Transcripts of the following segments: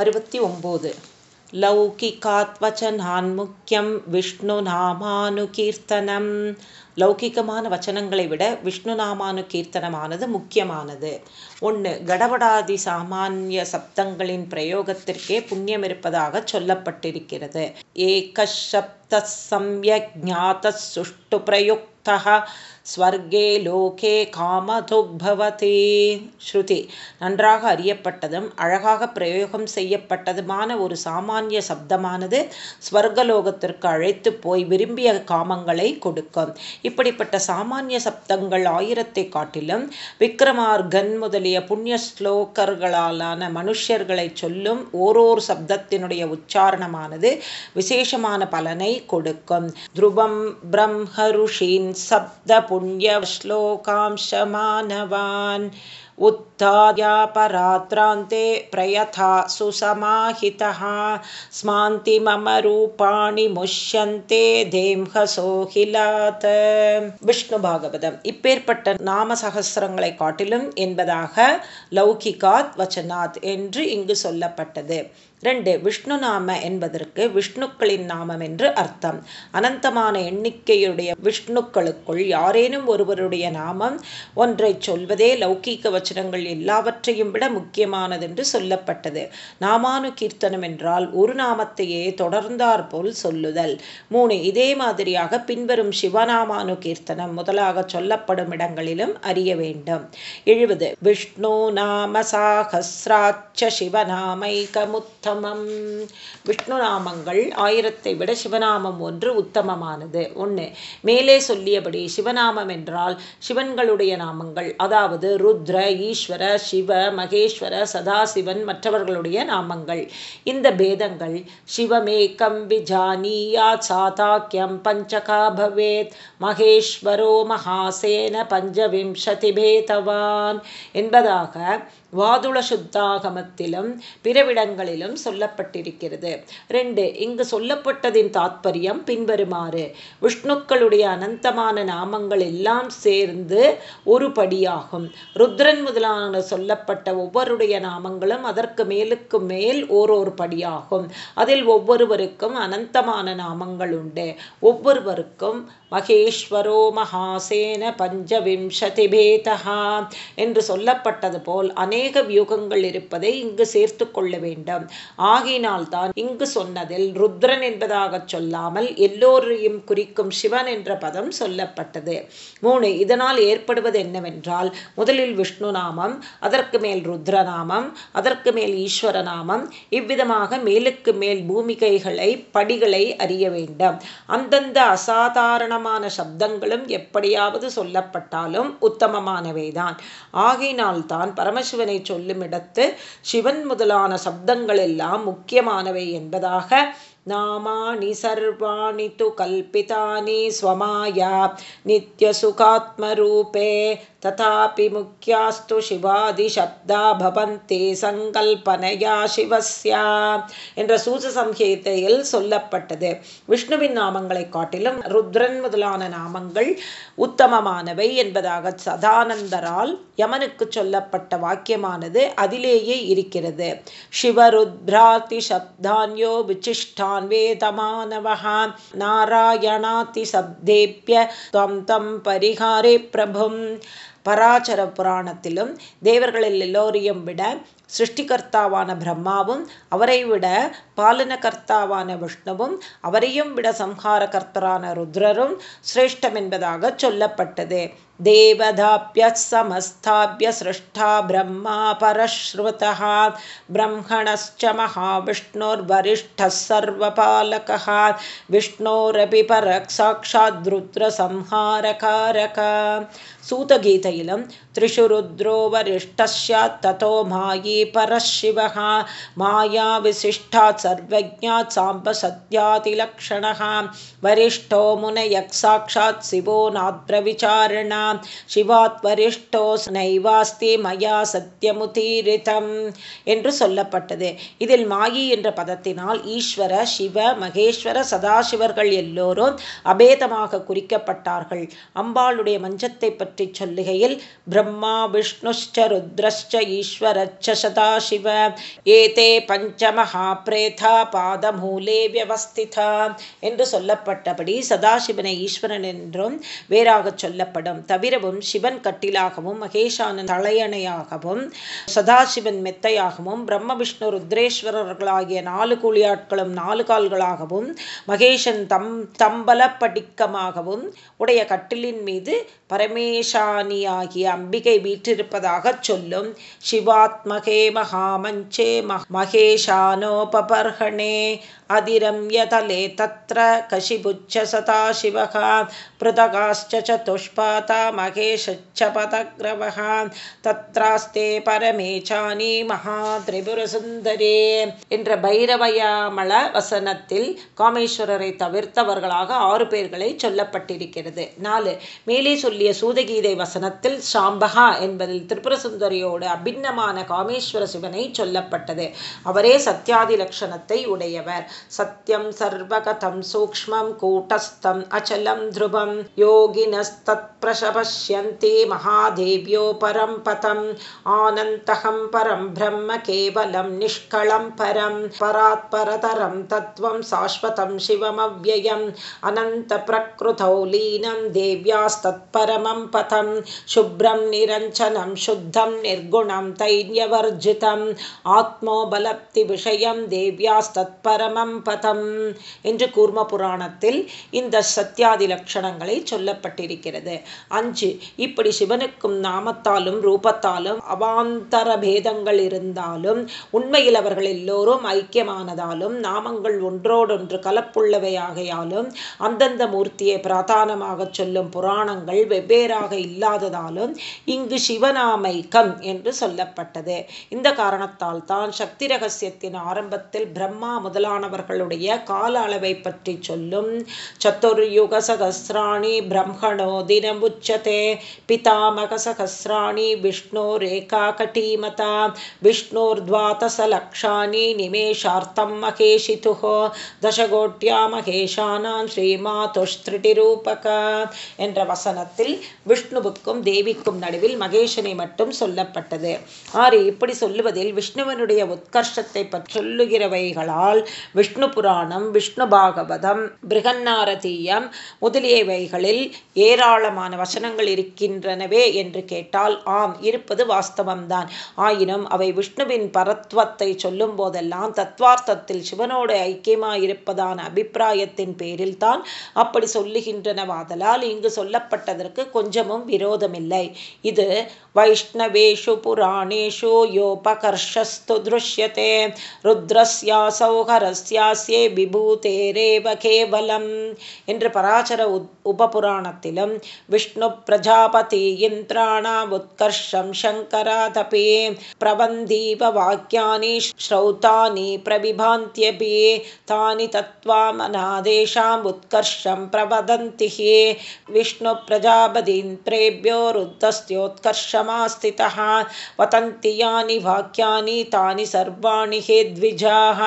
அறுபத்தி ஒம்பது. லௌகிகாத்வச்சனான் முக்கியம் விஷ்ணு நாமானு கீர்த்தனம் லௌகிகமான வச்சனங்களை விட விஷ்ணு நாமானு கீர்த்தனமானது முக்கியமானது. ஒன்று கடபடாதி சாமானிய சப்தங்களின் பிரயோகத்திற்கே புண்ணியம் இருப்பதாக சொல்லப்பட்டிருக்கிறது. ஏகசப்த சம்யஜாத சுஷ்டு பிரயுக்தா ஸ்வர்கே லோகே காமதுபவதே ஸ்ருதி நன்றாக அறியப்பட்டதும் அழகாக பிரயோகம் செய்யப்பட்டதுமான ஒரு சாமானிய சப்தமானது ஸ்வர்கலோகத்திற்கு அழைத்து போய் விரும்பிய காமங்களை கொடுக்கும். இப்படிப்பட்ட சாமானிய சப்தங்கள் ஆயிரத்தை காட்டிலும் விக்ரமார்கன் முதலிய புண்ணிய ஸ்லோகர்களாலான மனுஷர்களை சொல்லும் ஓரோர் சப்தத்தினுடைய உச்சாரணமானது விசேஷமான பலனை கொடுக்கும். துருவம் பிரம்மருஷீன் சப்த புண்ணிய ஸ்லோகாம்சமானவான். उत्थायापरात्रान्ते प्रयथा सुसमाहितः स्मान्ति मम रूपाणि मुष्यन्ते தேம்ஹசோகிலாத் விஷ்ணு பாகவதம் இப்பேற்பட்ட நாம சகசிரங்களை காட்டிலும் என்பதாக லௌகிகாத் வச்சனாத் என்று இங்கு சொல்லப்பட்டது ரெண்டு விஷ்ணு நாம என்பதற்கு விஷ்ணுக்களின் நாமம் என்று அர்த்தம். அனந்தமான எண்ணிக்கையுடைய விஷ்ணுக்களுக்குள் யாரேனும் ஒருவருடைய நாமம் ஒன்றை சொல்வதே லௌகீக வச்சனங்கள் எல்லாவற்றையும் விட முக்கியமானது என்று சொல்லப்பட்டது. நாமானு கீர்த்தனம் என்றால் ஒரு நாமத்தையே தொடர்ந்தார் போல் சொல்லுதல். மூணு இதே மாதிரியாக பின்வரும் சிவநாமானு கீர்த்தனம் முதலாக சொல்லப்படும் இடங்களிலும் அறிய வேண்டும். எழுபது விஷ்ணு நாம சாகசிராட்ச சிவநாமைகமுத்த உத்தமம் விஷ்ணு நாமங்கள் ஆயிரத்தை விட சிவநாமம் ஒன்று உத்தமமானது. ஒன்று மேலே சொல்லியபடி சிவநாமம் என்றால் சிவன்களுடைய நாமங்கள். அதாவது ருத்ர ஈஸ்வர சிவ மகேஸ்வர சதாசிவன் மற்றவர்களுடைய நாமங்கள். இந்த பேதங்கள் சிவமேக்கம் விஜானியா சாதாக்கியம் பஞ்சகா பவேத் மகேஸ்வரோ மகாசேன பஞ்சவிம்சதி பேதவான் என்பதாக வாதுள சுத்தாகமத்திலும் பிறவிடங்களிலும் சொல்லப்பட்டிருக்கிறது. ரெண்டு இங்கு சொல்லப்பட்டதின் தாத்பரியம் பின்வருமாறு. விஷ்ணுக்களுடைய அனந்தமான நாமங்கள் எல்லாம் சேர்ந்து ஒரு படியாகும். ருத்ரன் முதலான சொல்லப்பட்ட ஒவ்வொருடைய நாமங்களும் அதற்கு மேலுக்கு மேல் ஓரோரு படியாகும். அதில் ஒவ்வொருவருக்கும் அனந்தமான நாமங்கள் உண்டு. ஒவ்வொருவருக்கும் மகேஸ்வரோ மகாசேன பஞ்சவிம்சதி பேதா என்று சொல்லப்பட்டது போல் அநேக வியூகங்கள் இருப்பதை இங்கு சேர்த்து கொள்ள வேண்டும். ஆகினால்தான் இங்கு சொன்னதில் ருத்ரன் என்பதாக சொல்லாமல் எல்லோரையும் குறிக்கும் சிவன் என்ற பதம் சொல்லப்பட்டது. மூணு இதனால் ஏற்படுவது என்னவென்றால் முதலில் விஷ்ணு நாமம் அதற்கு மேல் ருத்ரநாமம் அதற்கு மேல் ஈஸ்வர நாமம் இவ்விதமாக மேலுக்கு மேல் பூமிகைகளை படிகளை அறிய வேண்டும். அந்தந்த அசாதாரணமான சப்தங்களும் எப்படியாவது சொல்லப்பட்டாலும் உத்தமமானவைதான். ஆகையினால்தான் பரமசிவன் சிவனை சொல்லுமிடத்து சிவன் முதலான சப்தங்கள் எல்லாம் முக்கியமானவை என்பதாக நாமானி சர்வாணி து கல்பிதானி ஸ்வமாயா நித்யசுகாத்மரூபே तथापि मुख्यास्तु शिवादिशब्दा भवन्ति சங்கல்பனையா சிவஸ்யா என்ற சூச சம்ஹேத்தையில் சொல்லப்பட்டது விஷ்ணுவின் நாமங்களை காட்டிலும் ருத்ரன் முதலான நாமங்கள் உத்தமமானவை என்பதாக சதானந்தரால் யமனுக்கு சொல்லப்பட்ட வாக்கியமானது அதிலேயே இருக்கிறது சிவருத்ராதி சப்தான்யோ விசிஷ்டான் वेदमानवः नारायणातिशब्देभ्य त्वं तं परिहारे प्रभुं பராச்சர புராணத்திலும் தேவர்களில் எல்லோரையும் விட சிருஷ்டிகர்த்தாவான பிரம்மாவும் அவரை விட பாலனகர்த்தாவான விஷ்ணுவும் அவரையும் விட சம்ஹார கர்த்தரான ருத்ரரும் சிரேஷ்டம் என்பதாக சொல்லப்பட்டது. தேவதாபிய சமஸ்தாபிய சிருஷ்டா பிரம்மா பரஸ்ருதா பிரம்மணஸ்ச மகாவிஷ்ணுர் வரிஷ்ட சர்வபாலகா விஷ்ணோரபி பரக் சாட்சாத் ருத்ர சம்ஹாரகாரகா. சூதகீதையிலும் त्रिषु रुद्रो वरिष्ठः स्यात् ततो मायी परः शिवः मायाविशिष्टात् सर्वज्ञात् साम्बसत्यातिलक्षणः वरिष्ठो मुनयः साक्षात् शिवो नाद्रविचारणा சிவாத் வரிஷ்டோஸ் நைவாஸ்தி மயா சத்தியமுதீரிதம் என்று சொல்லப்பட்டது இதில் மாயி என்ற பதத்தினால் ஈஸ்வர சிவ மகேஸ்வர சதாசிவர்கள் எல்லோரும் அபேதமாக குறிக்கப்பட்டார்கள் அம்பாளுடைய மஞ்சத்தை பற்றி சொல்லுகையில் பிரம்ம ब्रह्मा विष्णुश्च रुद्रश्च ईश्वरश्च सदाशिव ஏதே பஞ்சமஹாப்ரேதா பாதமூலே வியவஸ்திதா என்று சொல்லப்பட்டபடி சதாசிவனை ஈஸ்வரன் என்றும் வேறாக சொல்லப்படும் தவிரவும் சிவன் கட்டிலாகவும் மகேஷானன் தலையணையாகவும் சதாசிவன் மெத்தையாகவும் பிரம்ம விஷ்ணு ருத்ரேஸ்வரர்களாகிய நாலு கூலியாட்களும் நாலு கால்களாகவும் மகேஷன் தம் தம்பலப்படிக்கமாகவும் உடைய கட்டிலின் மீது பரமேஷானியாகிய அம்பிகை வீற்றிருப்பதாக சொல்லும். சிவாத்மகே மகாமஞ்சே மகேஷானோபர்ஹணே अधिरम्यतले तत्र कशिबुच्च सदाशिवः पृथगाश्च चतुष्पाता महेशच्च पदग्रवः தத்ராஸ்தே பரமேச்சானி மகா திரிபுரசுந்தரே என்ற பைரவயாமள வசனத்தில் காமேஸ்வரரை தவிர்த்தவர்களாக ஆறு பேர்களை சொல்லப்பட்டிருக்கிறது நாலு மேலே சொல்லிய சூதகீதை வசனத்தில் சாம்பகா என்பதில் திரிபுரசுந்தரியோடு அபிநமான காமேஸ்வர சிவனை சொல்லப்பட்டது அவரே சத்யாதி லட்சணத்தை உடையவர் सत्यं सर्वकथं सूक्ष्मं कूटस्थम् अचलं ध्रुवं योगिनस्तत्प्रशपश्यन्ति महादेव्यो परं पतम् आनन्तहं परं ब्रह्म केवलं निष्कलं परं परात्परतरं तत्त्वं शाश्वतं शिवमव्ययम्। अनन्तप्रकृतौ लीनं देव्यास्तत्परमं पथं शुभ्रं निरञ्जनं शुद्धं निर्गुणं तैर्यवर्जितम् आत्मोबलप्तिविषयं देव्यास्तत्परमं பதம் என்று கூர்ம புராணத்தில் இந்த சத்தியாதி லட்சணங்களை சொல்லப்பட்டிருக்கிறது. அஞ்சு இப்படி சிவனுக்கும் நாமத்தாலும் ரூபத்தாலும் அவாந்தர பேதங்கள் இருந்தாலும் உண்மையில் அவர்கள் எல்லோரும் ஐக்கியமானதாலும் நாமங்கள் ஒன்றோடொன்று கலப்புள்ளவையாகையாலும் அந்தந்த மூர்த்தியை பிரதானமாக சொல்லும் புராணங்கள் வெவ்வேறாக இல்லாததாலும் இங்கு சிவநாமைக்கம் என்று சொல்லப்பட்டது. இந்த காரணத்தால் தான் சக்தி ரகசியத்தின் ஆரம்பத்தில் பிரம்மா முதலானவர் அவர்களுடைய கால அளவை பற்றி சொல்லும். சத்துர்யுக சகசிராணி பிரம்மணோ தினமுச்சதே. பிதாமக சகசிராணி விஷ்ணு ரேகா கட்டீமதா. விஷ்ணோர்த்வாதசலக்ஷாணி நிமேஷார்த்தம் மகேஷிதுகோ தசகோட்டியா மகேஷானாம் ஸ்ரீமாதுஷ்திருட்டிரூபக என்ற வசனத்தில் விஷ்ணுவுக்கும் தேவிக்கும் நடுவில் மகேஷனை மட்டும் சொல்லப்பட்டது. ஆறு இப்படி சொல்லுவதில் விஷ்ணுவனுடைய உத்கர்ஷத்தை பற்றி சொல்லுகிறவைகளால் விஷ்ணு புராணம் விஷ்ணு பாகவதம் பிருகன்னாரதீயம் முதலியவைகளில் ஏராளமான வசனங்கள் இருக்கின்றனவே என்று கேட்டால் ஆம் இருப்பது வாஸ்தவம்தான். ஆயினும் அவை விஷ்ணுவின் பரத்வத்தை சொல்லும் போதெல்லாம் தத்வார்த்தத்தில் சிவனோடு ஐக்கியமாயிருப்பதான அபிப்பிராயத்தின் பேரில் தான் அப்படி சொல்லுகின்றனவாதலால் இங்கு சொல்லப்பட்டதற்கு கொஞ்சமும் விரோதமில்லை. இது வைஷ்ணவேஷு புராணேஷு யோபகர்ஷஸ்து திருஷ்யத்தே ருத்ரஸ்யாசௌஹரஸ்ய வித்யாசியே விபூதேரேவ கேவலம் என்று பராசர உபபுராணத்திலும் விஷ்ணு பிரஜாபதி இந்திராணாம் உத்கர்ஷம் சங்கராதபி பிரபந்தீப வாக்கியானி ஸ்ரௌதானி பிரவிபாந்தியபி தானி தத்வாமனாதேஷாம் உத்கர்ஷம் பிரவதந்தி விஷ்ணு பிரஜாபதீந்திரேபியோ ருத்தஸ்யோத்கர்ஷமாஸ்திதः वतन्ति यानि वाक्यानि तानि सर्वाणि हे द्विजाः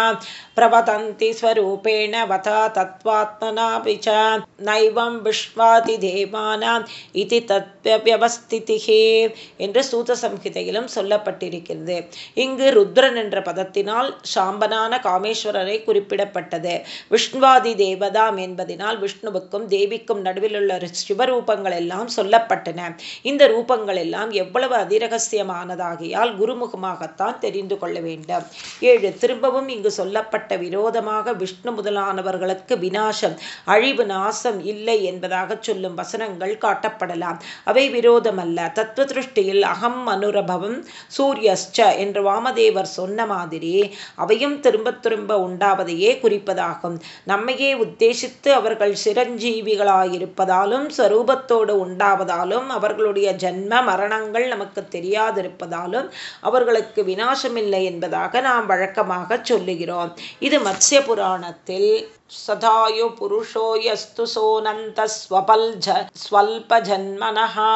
प्रवदन्ति स्वरूपेण वता तत्त्वात्मनापि च नैवं விஸ்வாதிதேவானாம் இது தத்வியவஸ்திதிகே என்று சூத சம்ஹிதையிலும் சொல்லப்பட்டிருக்கிறது இங்கு ருத்ரன் என்ற பதத்தினால் சாம்பனான காமேஸ்வரரை குறிப்பிடப்பட்டது விஷ்ணுவாதி தேவதாம் என்பதனால் விஷ்ணுவுக்கும் தேவிக்கும் நடுவில் உள்ள சிவரூபங்கள் எல்லாம் சொல்லப்பட்டன இந்த ரூபங்கள் எல்லாம் எவ்வளவு அதிரகசியமானதாகியால் குருமுகமாகத்தான் தெரிந்து கொள்ள வேண்டும். ஏழு திரும்பவும் இங்கு சொல்லப்பட்ட விரோதமாக விஷ்ணு முதலானவர்களுக்கு வினாசம் அழிவு நாசம் இல்லை என்பதாக சொல்லும் வசனங்கள் காட்டப்படலாம். அவை விரோதமல்ல. தத்துவ திருஷ்டியில் அகம் அனுரபவம் சூரியஸ்ச என்று வாமதேவர் சொன்ன மாதிரி அவையும் திரும்ப திரும்ப உண்டாவதையே குறிப்பதாகும். நம்மையே உத்தேசித்து அவர்கள் சிரஞ்சீவிகளாயிருப்பதாலும் ஸ்வரூபத்தோடு உண்டாவதாலும் அவர்களுடைய ஜன்ம மரணங்கள் குணங்கள் நமக்கு தெரியாதிருப்பதாலும் அவர்களுக்கு வினாசமில்லை என்பதாக நாம் வழக்கமாக சொல்லுகிறோம். இது மத்ய புராணத்தில் சதாயு புருஷோயஸ்து சோனந்த ஸ்வபல்ஜ ஸ்வல்ப ஜன்மனஹா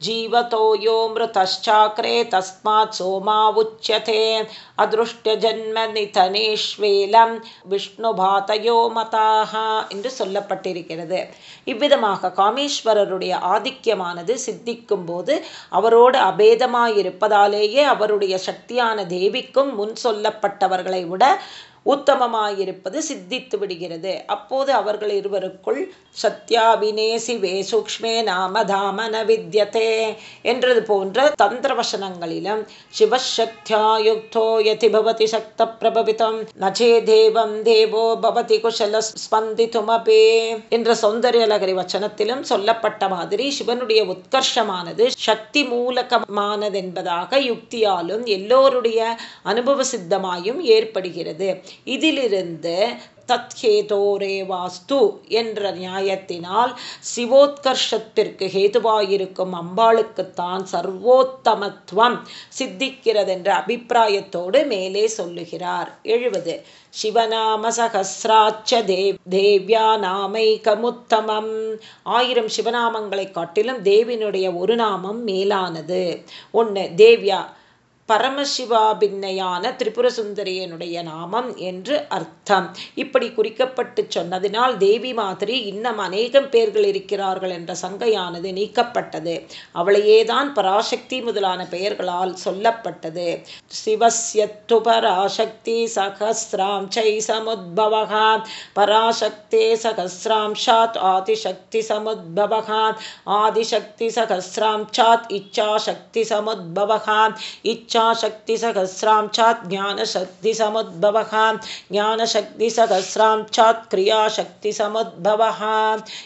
जीवतो यो मृतश्चाक्रे तस्मात् सोमा उच्यते அதிருஷ்டஜன்மநிதனேஷ்வேலம் விஷ்ணுபாதையோ மதாக என்று சொல்லப்பட்டிருக்கிறது இவ்விதமாக காமேஸ்வரருடைய ஆதிக்கியமானது சித்திக்கும் போது அவரோடு அபேதமாயிருப்பதாலேயே அவருடைய சக்தியான தேவிக்கும் முன் சொல்லப்பட்டவர்களை விட உத்தமமாயிருப்பது சித்தித்து விடுகிறது. அப்போது அவர்கள் இருவருக்குள் சத்யாவினேசி வே சூக்ஷ்மே நாம தாமன வித்யதே என்றது போன்ற தந்திர வசனங்களிலும் சிவசக்தியாயுக்தோ யதி பவதி சக்த பிரபவிதம் நச்சே தேவம் தேவோ பவதி குஷல ஸ்பந்திதுமபே என்ற சௌந்தர்யலகரி வச்சனத்திலும் சொல்லப்பட்ட மாதிரி சிவனுடைய உத்கர்ஷமானது சக்தி மூலகமானதென்பதாக யுக்தியாலும் எல்லோருடைய அனுபவ சித்தமாயும் ஏற்படுகிறது. இதிலிருந்து தத்ஹேதோரே வாஸ்து என்ற நியாயத்தினால் சிவோத்கர்ஷத்திற்கு ஹேதுவாயிருக்கும் அம்பாளுக்குத்தான் சர்வோத்தமத்துவம் சித்திக்கிறதென்ற அபிப்பிராயத்தோடு மேலே சொல்லுகிறார். எழுவது சிவநாம சகசிராட்ச தேவ் தேவ்யா நாமைகமுத்தமம். ஆயிரம் சிவநாமங்களை காட்டிலும் தேவினுடைய ஒரு நாமம் மேலானது. ஒன்று தேவ்யா பரமசிவாபின்னையான திரிபுர சுந்தரியனுடைய நாமம் என்று அர்த்தம். இப்படி குறிக்கப்பட்டு சொன்னதினால் தேவி மாதிரி இன்னும் அநேகம் பேர்கள் இருக்கிறார்கள் என்ற சங்கையானது நீக்கப்பட்டது. அவளையேதான் பராசக்தி முதலான பெயர்களால் சொல்லப்பட்டது. சிவசியத்து பராசக்தி சகசிராம் சை சமுத்பவகா பராசக்தே சகசிராம்ஷாத் ஆதிசக்தி சமுத்பவகா ஆதிசக்தி சகசிராம் சாத் இச்சா சக்தி சமுத்பவகா இச்சா इच्छाशक्तिसहस्रांशात् ज्ञानशक्तिसमुद्भवः ஞானசக்திசகசிராம்சாத் கிரியாசக்திசமுத்பவः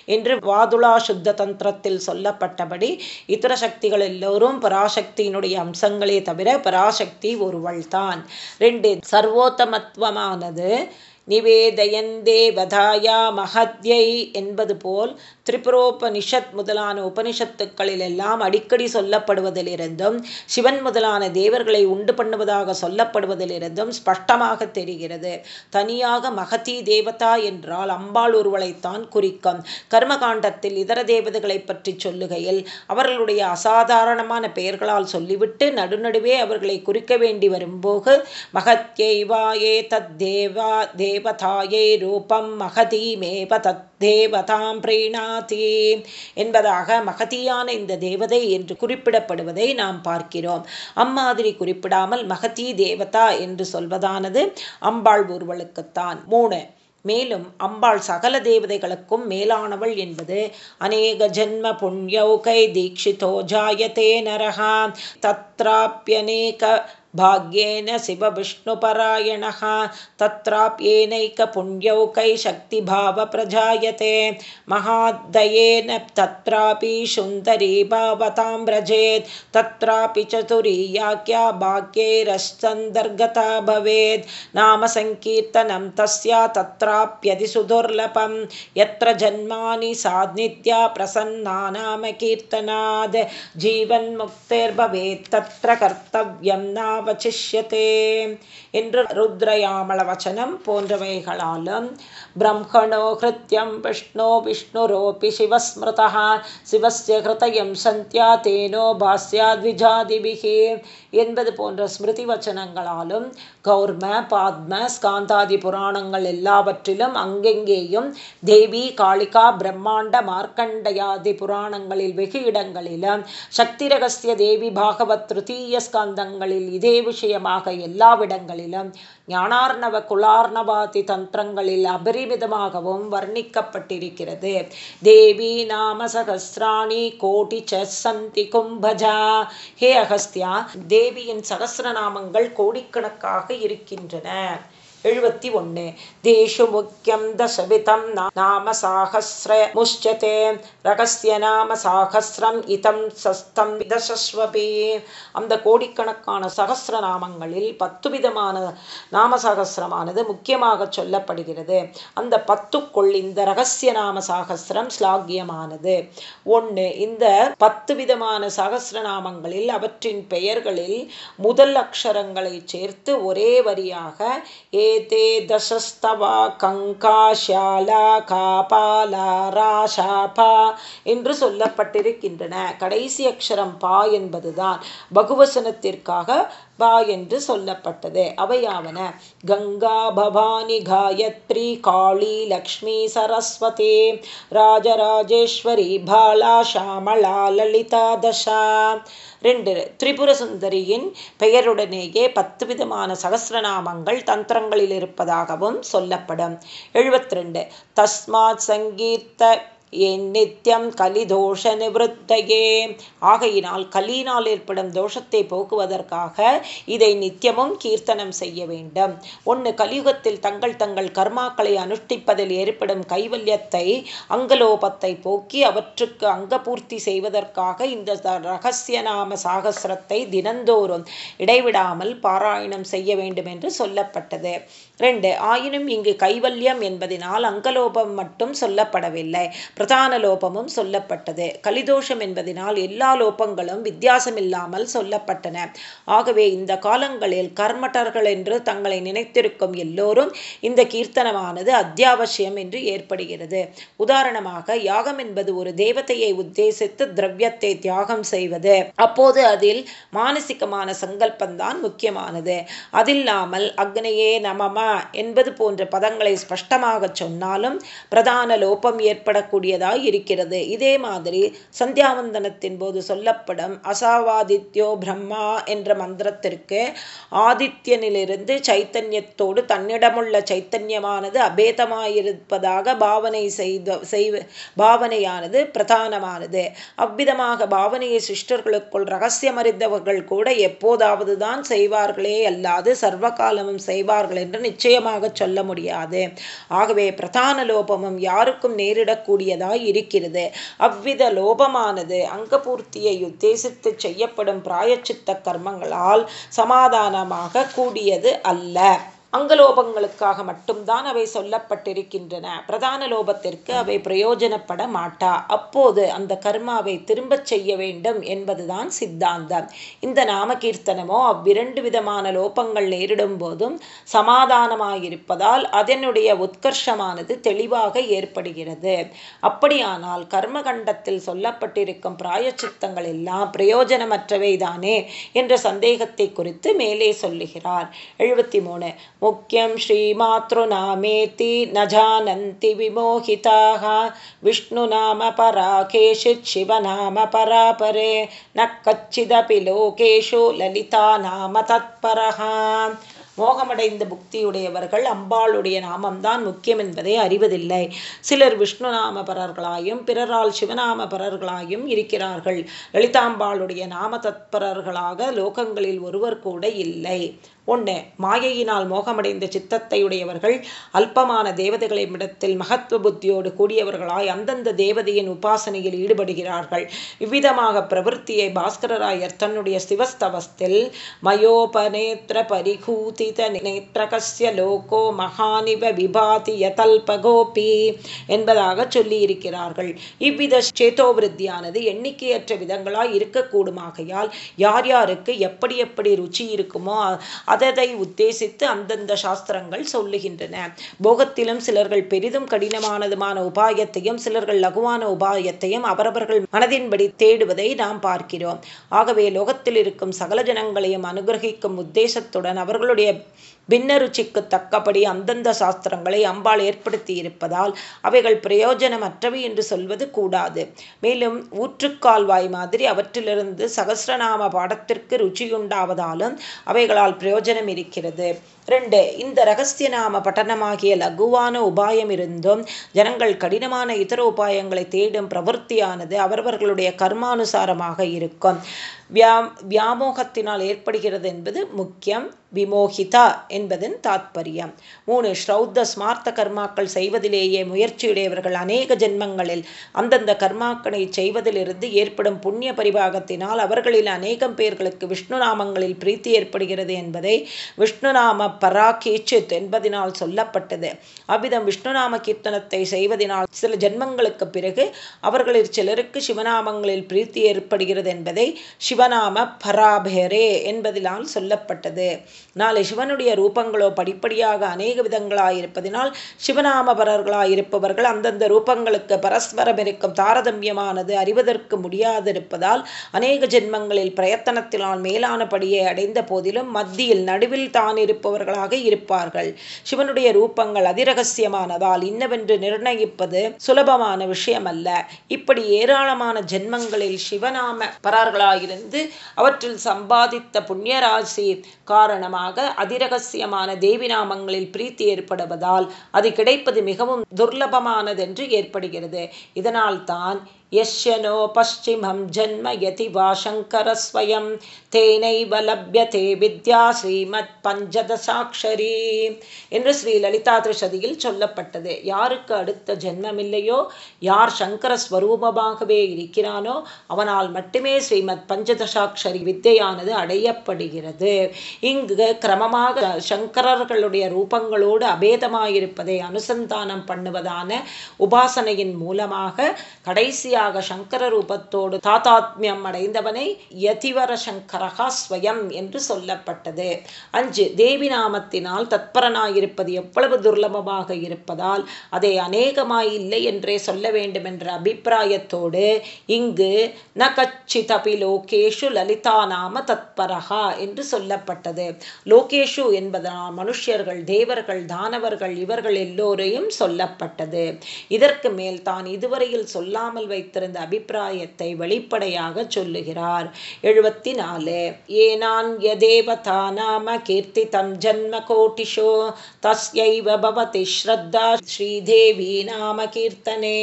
என்று வாதுளா சுத்த தந்திரத்தில் சொல்லப்பட்டபடி இதர சக்திகள் எல்லோரும் பராசக்தியினுடைய அம்சங்களே தவிர பராசக்தி ஒருவள்தான் ரெண்டு சர்வோத்தமத்துவமானது நிவேதயன் தேவதாயா மகத்யை என்பது போல் திரிபுரோபனிஷத் முதலான உபனிஷத்துக்களில் எல்லாம் அடிக்கடி சொல்லப்படுவதிலிருந்தும் சிவன் முதலான தேவர்களை உண்டு பண்ணுவதாக சொல்லப்படுவதிலிருந்தும் ஸ்பஷ்டமாக தெரிகிறது. தனியாக மகதி தேவதா என்றால் அம்பாள் ஒருவளைத்தான் குறிக்கும். கர்மகாண்டத்தில் இதர தேவதைகளை பற்றி சொல்லுகையில் அவர்களுடைய அசாதாரணமான பெயர்களால் சொல்லிவிட்டு நடுநடுவே அவர்களை குறிக்க வேண்டி வரும்போது மகத்யை வாயே தத் தேவா தேவதாயை ரூபம் மகதீமேவ தத் தேவதாம் பிரீணாதி என்பதாக மகதியான இந்த தேவதை என்று குறிப்பிடப்படுவதை நாம் பார்க்கிறோம். அம்மாதிரி குறிப்பிடாமல் மகதி தேவதா என்று சொல்வதானது அம்பாள் ஒருவளுக்குத்தான் மூணு மேலும் அம்பாள் சகல தேவதைகளுக்கும் மேலானவள் என்பது அநேக ஜென்ம புண்ணியௌகை தீட்சிதோ ஜாயத்தே நரகா தத்ராப்பியநேக भाग्येन शिवविष्णुपरायणः तत्राप्येनैकपुण्यौकैशक्तिभावप्रजायते महादयेन तत्रापि सुन्दरी भावतां व्रजेत् तत्रापि चतुरीयाख्या भाग्यैरस्तन्तर्गता भवेत्। नाम सङ्कीर्तनं तस्या तत्राप्यधिसुदुर्लभं यत्र जन्मानि सान्निध्या प्रसन्नानामकीर्तनाद्। जीवन्मुक्तिर्भवेत् तत्र कर्तव्यं नाम அவசிஷ்யத்தே என்று ருத்ரயாமள வச்சனம் போன்றவைகளாலும் பிரம்மணோ ஹிருத்யம் விஷ்ணோ விஷ்ணுரோபி சிவஸ்மிருதா சிவஸ்ய ஹிருதயம் சந்தியா தேனோ பாஸ்யாத்விஜாதிபிகே என்பது போன்ற ஸ்மிருதி வச்சனங்களாலும் கௌர்ம பாத்ம ஸ்காந்தாதி புராணங்கள் எல்லாவற்றிலும் அங்கெங்கேயும் தேவி காளிகா பிரம்மாண்ட மார்க்கண்டயாதி புராணங்களில் வெகு இடங்களிலும் சக்தி ரகசிய தேவி பாகவத் திருத்தீய ஸ்காந்தங்களில் இதே விஷயமாக எல்லாவிடங்களிலும் ஞானார்ணவ குலார்ணவாதி தந்திரங்களில் அபரிமிதமாகவும் வர்ணிக்கப்பட்டிருக்கிறது. தேவி நாம சகசிராணி கோடி சந்தி கும்பஜா. ஹே அகஸ்தியா தேவியின் சகசிரநாமங்கள் கோடிக்கணக்காக இருக்கின்றன. எழுபத்தி ஒன்று தேஷு முக்கியம் தசவிதம் நாம சாகசிர முஷ்யத்தே ரகசிய நாம சாகசிரம் இதம் சஸ்தம் விதசஸ்வபி. அந்த கோடிக்கணக்கான சகசிர நாமங்களில் பத்து விதமான நாம சகசிரமானது முக்கியமாக சொல்லப்படுகிறது. அந்த பத்துக்குள் இந்த ரகசிய நாம சாகசிரம் ஸ்லாகியமானது ஒன்று இந்த பத்து விதமான சகசிர நாமங்களில் அவற்றின் பெயர்களில் முதல் அக்ஷரங்களை சேர்த்து ஒரே வரியாக ஏ ते தசஸ்தவா கங்காஷாலா காபாலா ராஷாபா என்று சொல்லப்பட்டிருக்கின்றன. கடைசி அக்ஷரம் பா என்பதுதான். பகுவசனத்திற்காக பா என்று சொல்லப்பட்டது. அவையாவன கங்கா பவானி காயத்ரி காளி லக்ஷ்மி சரஸ்வதி ராஜராஜேஸ்வரி பாலா ஷாமளா லலிதா தசா. ரெண்டு திரிபுர சுந்தரியின் பெயருடனேயே பத்து விதமான சகசிரநாமங்கள் தந்திரங்களில் இருப்பதாகவும் சொல்லப்படும். எழுபத்தி ரெண்டு தஸ்மாத் சங்கீர்த்த நித்தியம் கலிதோஷ நிவத்தையே ஆகையினால் கலியினால் ஏற்படும் தோஷத்தை போக்குவதற்காக இதை நித்தியமும் கீர்த்தனம் செய்ய வேண்டும். ஒன்று கலியுகத்தில் தங்கள் தங்கள் கர்மாக்களை அனுஷ்டிப்பதில் ஏற்படும் கைவல்யத்தை அங்கலோபத்தை போக்கி அவற்றுக்கு அங்கபூர்த்தி செய்வதற்காக இந்த ரகசிய நாம சாகசிரத்தை தினந்தோறும் இடைவிடாமல் பாராயணம் செய்ய வேண்டும் என்று சொல்லப்பட்டது. ரெண்டு ஆயினும் இங்கு கைவல்யம் என்பதனால் அங்கலோபம் மட்டும் சொல்லப்படவில்லை. பிரதான லோபமும் சொல்லப்பட்டது. கலிதோஷம் என்பதனால் எல்லா லோபங்களும் வித்தியாசமில்லாமல் சொல்லப்பட்டன. ஆகவே இந்த காலங்களில் கர்மட்டர்கள் என்று தங்களை நினைத்திருக்கும் எல்லோரும் இந்த கீர்த்தனமானது அத்தியாவசியம் என்று ஏற்படுகிறது. உதாரணமாக யாகம் என்பது ஒரு தேவதையை உத்தேசித்து திரவியத்தை தியாகம் செய்வது. அப்போது அதில் மானசிகமான சங்கல்பந்தான் முக்கியமானது. அதில்லாமல் அக்னையே நமம என்பது போன்ற பதங்களை ஸ்பஷ்டமாக சொன்னாலும் பிரதான லோபம் ஏற்படக்கூடியதாய் இருக்கிறது. இதே மாதிரி சந்தியாவந்தனத்தின் போது சொல்லப்படும் அசாவாதித்யோ பிரம்மா என்ற மந்திரத்திற்கு ஆதித்யனிலிருந்து சைத்தன்யத்தோடு தன்னிடமுள்ள சைத்தன்யமானது அபேதமாயிருப்பதாக பாவனை செய்த செய்வ பாவனையானது பிரதானமானது. அவ்விதமாக பாவனையை சிஷ்டர்களுக்குள் ரகசியம் அறிந்தவர்கள் கூட எப்போதாவது தான் செய்வார்களே அல்லாது சர்வகாலமும் செய்வார்கள் என்று நிச்சயமாக சொல்ல முடியாது. ஆகவே பிரதான லோபமும் யாருக்கும் நேரிடக்கூடியதாய் இருக்கிறது. அவ்வித லோபமானது அங்கபூர்த்தியை உத்தேசித்து செய்யப்படும் பிராயச்சித்த கர்மங்களால் சமாதானமாக கூடியது அல்ல. அங்கலோபங்களுக்காக மட்டும்தான் அவை சொல்லப்பட்டிருக்கின்றன. பிரதான லோபத்திற்கு அவை பிரயோஜனப்பட மாட்டா. அப்போது அந்த கர்மாவை திரும்பச் செய்ய வேண்டும் என்பதுதான் சித்தாந்தம். இந்த நாம கீர்த்தனமோ அவ்விரண்டு விதமான லோபங்கள் நேரிடும் போதும் சமாதானமாயிருப்பதால் அதனுடைய உத்கர்ஷமானது தெளிவாக ஏற்படுகிறது. அப்படியானால் கர்மகண்டத்தில் சொல்லப்பட்டிருக்கும் பிராயச்சித்தங்கள் எல்லாம் பிரயோஜனமற்றவைதானே என்ற சந்தேகத்தை குறித்து மேலே சொல்லுகிறார். எழுபத்தி மூணு मुख्यं श्रीमातृनामेति न जानन्ति विमोहिताः। विष्णुनाम परा केचित् शिवनाम परापरे न कच्चिदपि लोकेषु ललिता नाम तत्परः மோகமடைந்த புக்தியுடையவர்கள் அம்பாளுடைய நாமம்தான் முக்கியம் என்பதை அறிவதில்லை. சிலர் விஷ்ணு நாமபரர்களாயும் பிறரால் சிவநாம பரர்களாயும் இருக்கிறார்கள். லலிதாம்பாளுடைய நாம தத்பரர்களாக லோகங்களில் ஒருவர் கூட இல்லை. ஒன்று மாயையினால் மோகமடைந்த சித்தத்தை உடையவர்கள் அல்பமான தேவதைகளிடத்தில் மகத்துவ புத்தியோடு கூடியவர்களாய் அந்தந்த தேவதையின் உபாசனையில் ஈடுபடுகிறார்கள். இவ்விதமாக பிரவருத்தியை பாஸ்கரராயர் தன்னுடைய சிவஸ்தவஸ்தில் மயோபநேத்திர பரிகூதி நேத்திரகஸ்ய லோகோ மகானிவ விபாதி யதல்பகோபி என்பதாக சொல்லியிருக்கிறார்கள். இவ்வித சேத்தோவிருத்தியானது எண்ணிக்கையற்ற விதங்களாக இருக்கக்கூடுமாகையால் யார் யாருக்கு எப்படி எப்படி ருச்சி இருக்குமோ அததை உத்தேசித்து அந்தந்த சாஸ்திரங்கள் சொல்லுகின்றன. போகத்திலும் சிலர்கள் பெரிதும் கடினமானதுமான உபாயத்தையும் சிலர்கள் லகுவான உபாயத்தையும் அவரவர்கள் மனதின்படி தேடுவதை நாம் பார்க்கிறோம். ஆகவே லோகத்தில் இருக்கும் சகல ஜனங்களையும் அனுகிரகிக்கும் உத்தேசத்துடன் அவர்களுடைய பின்ன ருச்சிக்கு தக்கபடி அந்தந்த சாஸ்திரங்களை அம்பாள் ஏற்படுத்தி இருப்பதால் அவைகள் பிரயோஜனமற்றவை என்று சொல்வது கூடாது. மேலும் ஊற்றுக்கால்வாய் மாதிரி அவற்றிலிருந்து சகசிரநாம பாடத்திற்கு ருச்சியுண்டாவதாலும் அவைகளால் பிரயோஜனம் இருக்கிறது ரெண்டு இந்த ரகசிய நாம பட்டணமாகிய லகுவான உபாயம் இருந்தும் ஜனங்கள் கடினமான இதர உபாயங்களை தேடும் பிரவருத்தியானது அவரவர்களுடைய கர்மானுசாரமாக இருக்கும். வியா வியாமோகத்தினால் ஏற்படுகிறது என்பது முக்கியம். விமோகிதா என்பதன் தாத்பரியம். மூணு ஸ்ரௌத்த ஸ்மார்த்த கர்மாக்கள் செய்வதிலேயே முயற்சியுடையவர்கள் அநேக ஜென்மங்களில் அந்தந்த கர்மாக்களை செய்வதிலிருந்து ஏற்படும் புண்ணிய பரிபாகத்தினால் அவர்களில் அநேகம் பேர்களுக்கு விஷ்ணு நாமங்களில் பிரீத்தி ஏற்படுகிறது என்பதை விஷ்ணுநாம பராகேச்சித் என்பதினால் சொல்லப்பட்டது. அவ்விதம் விஷ்ணுநாம கீர்த்தனத்தை செய்வதனால் சில ஜென்மங்களுக்கு பிறகு அவர்களில் சிலருக்கு சிவநாமங்களில் பிரீத்தி ஏற்படுகிறது என்பதை சிவநாம பராபேரே என்பதினால் சொல்லப்பட்டது. நாளை சிவனுடைய ரூபங்களோ படிப்படியாக அநேக விதங்களாயிருப்பதினால் சிவநாமபரர்களாயிருப்பவர்கள் அந்தந்த ரூபங்களுக்கு பரஸ்பரம் இருக்கும் தாரதமியமானது அறிவதற்கு முடியாதிருப்பதால் அநேக ஜென்மங்களில் பிரயத்தனத்தினால் மேலானபடியை அடைந்த போதிலும் மத்தியில் நடுவில் தான் இருப்பவர்கள் இருப்பவர்களாக இருப்பார்கள். சிவனுடைய ரூபங்கள் அதிரகசியமானதால் இன்னவென்று நிர்ணயிப்பது சுலபமான விஷயம் அல்ல இப்படி ஏராளமான ஜென்மங்களில் சிவநாம பரார்களாயிருந்து அவற்றில் சம்பாதித்த புண்ணியராசி காரணமாக அதிரகசியமான தேவி நாமங்களில் பிரீத்தி ஏற்படுவதால் அது கிடைப்பது மிகவும் துர்லபமானதென்று ஏற்படுகிறது. இதனால் தான் यस्य नो पश्चिमं जन्म यति वा शङ्करस्वयं तेनैव लभ्यते வித்யா ஸ்ரீமத் பஞ்சதசாட்சரி என்று ஸ்ரீ லலிதா திருஷதியில் சொல்லப்பட்டது யாருக்கு அடுத்த ஜென்மமில்லையோ யார் சங்கர ஸ்வரூபமாகவே இருக்கிறானோ அவனால் மட்டுமே ஸ்ரீமத் பஞ்சதசாட்சரி வித்தையானது அடையப்படுகிறது இங்கு கிரமமாக சங்கரர்களுடைய ரூபங்களோடு அபேதமாயிருப்பதை அனுசந்தானம் பண்ணுவதான உபாசனையின் மூலமாக கடைசியாக நேரடியாக சங்கர ரூபத்தோடு தாதாத்மியம் அடைந்தவனை யதிவர சங்கரகா ஸ்வயம் என்று சொல்லப்பட்டது. அஞ்சு தேவி நாமத்தினால் தத்பரனாயிருப்பது எவ்வளவு துர்லபமாக இருப்பதால் அதை அநேகமாய் இல்லை என்றே சொல்ல வேண்டும் என்ற அபிப்பிராயத்தோடு இங்கு ந கச்சிதபி லோகேஷு லலிதா நாம தத்பரகா என்று சொல்லப்பட்டது. லோகேஷு என்பதனால் மனுஷியர்கள் தேவர்கள் தானவர்கள் இவர்கள் எல்லோரையும் சொல்லப்பட்டது. இதற்கு மேல் தான் இதுவரையில் சொல்லாமல் வைத்த வைத்திருந்த அபிப்பிராயத்தை வெளிப்படையாக சொல்லுகிறார். எழுபத்தி நாலு ஏனான் யதேவதா நாம கீர்த்திதம் ஜன்ம கோட்டிஷோ தஸ்யைவ பவதி ஸ்ரத்தா ஸ்ரீதேவி நாம கீர்த்தனே.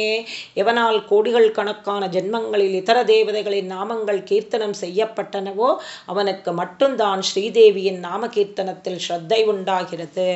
எவனால் கோடிகள் கணக்கான ஜென்மங்களில் இதர தேவதைகளின் நாமங்கள் கீர்த்தனம் செய்யப்பட்டனவோ அவனுக்கு மட்டும்தான் ஸ்ரீதேவியின் நாம கீர்த்தனத்தில் ஸ்ரத்தை உண்டாகிறது.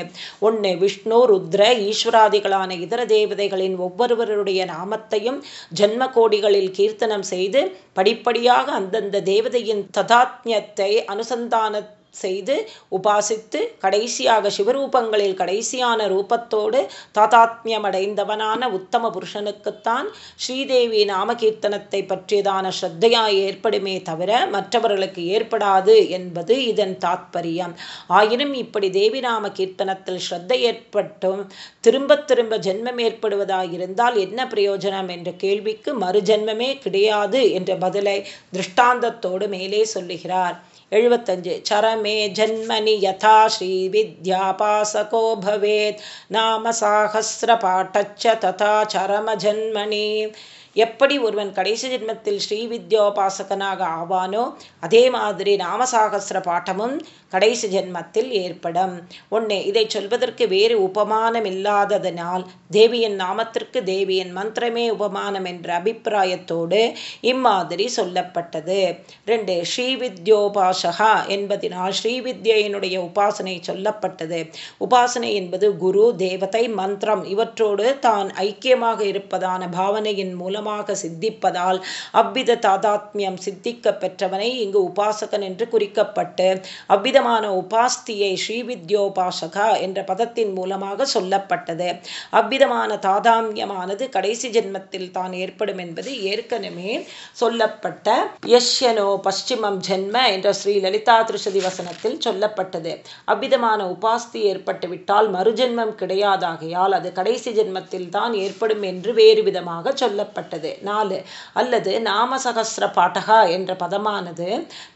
ஒன்று விஷ்ணு ருத்ர ஈஸ்வராதிகளான இதர தேவதைகளின் ஒவ்வொருவருடைய நாமத்தையும் ஜென்ம கோடிகளில் கீர்த்தனம் செய்து படிப்படியாக அந்தந்த தேவதையின் ததாத்மியத்தை அனுசந்தான செய்து உபாசித்து கடைசியாக சிவரூபங்களில் கடைசியான ரூபத்தோடு தாதாத்மியமடைந்தவனான உத்தம புருஷனுக்குத்தான் ஸ்ரீதேவி நாமகீர்த்தனத்தை பற்றியதான ஸ்ரத்தையாய் ஏற்படுமே தவிர மற்றவர்களுக்கு ஏற்படாது என்பது இதன் தாத்பரியம். ஆயினும் இப்படி தேவி நாம கீர்த்தனத்தில் ஸ்ரத்தை ஏற்பட்டும் திரும்ப திரும்ப ஜென்மம் ஏற்படுவதாயிருந்தால் என்ன பிரயோஜனம் என்ற கேள்விக்கு மறுஜென்மமே கிடையாது என்ற பதிலை திருஷ்டாந்தத்தோடு மேலே சொல்லுகிறார். எழுபத்தஞ்சு சரமே ஜன்மனி யதா ஸ்ரீ வித்யாபாசகோ பவேத் நாம சாகசிர பாட்டச்ச ததா சரம ஜன்மனி எப்படி ஒருவன் கடைசி ஜென்மத்தில் ஸ்ரீ வித்யோபாசகனாக ஆவானோ அதே மாதிரி நாமசாகசிர பாட்டமும் கடைசி ஜென்மத்தில் ஏற்படும். ஒன்று இதை சொல்வதற்கு வேறு உபமானம் இல்லாததனால் தேவியின் நாமத்திற்கு தேவியின் மந்திரமே உபமானம் என்ற அபிப்பிராயத்தோடு இம்மாதிரி சொல்லப்பட்டது. ரெண்டு ஸ்ரீவித்யோபாசகா என்பதினால் ஸ்ரீவித்யினுடைய உபாசனை சொல்லப்பட்டது. உபாசனை என்பது குரு தேவதை மந்திரம் இவற்றோடு தான் ஐக்கியமாக இருப்பதான பாவனையின் மூலம் மூலமாக சித்திப்பதால் அவ்வித தாதாத்மியம் சித்திக்க பெற்றவனை இங்கு உபாசகன் என்று குறிக்கப்பட்டு அவ்விதமான உபாஸ்தியை ஸ்ரீவித்யோபாசகா என்ற பதத்தின் மூலமாக சொல்லப்பட்டது. அவ்விதமான தாதாமியமானது கடைசி ஜென்மத்தில் தான் ஏற்படும் என்பது ஏற்கனவே சொல்லப்பட்ட யஷ்யனோ பশ্চিமம் ஜென்ம என்ற ஸ்ரீ லலிதா திருஷதி வசனத்தில் சொல்லப்பட்டது. அவ்விதமான உபாஸ்தி ஏற்பட்டுவிட்டால் மறுஜென்மம் கிடையாதாகையால் அது கடைசி ஜென்மத்தில் தான் ஏற்படும் என்று வேறு விதமாக சொல்லப்பட்டது. சொல்லப்பட்டது நாலு அல்லது நாமசகசிர பாட்டகா என்ற பதமானது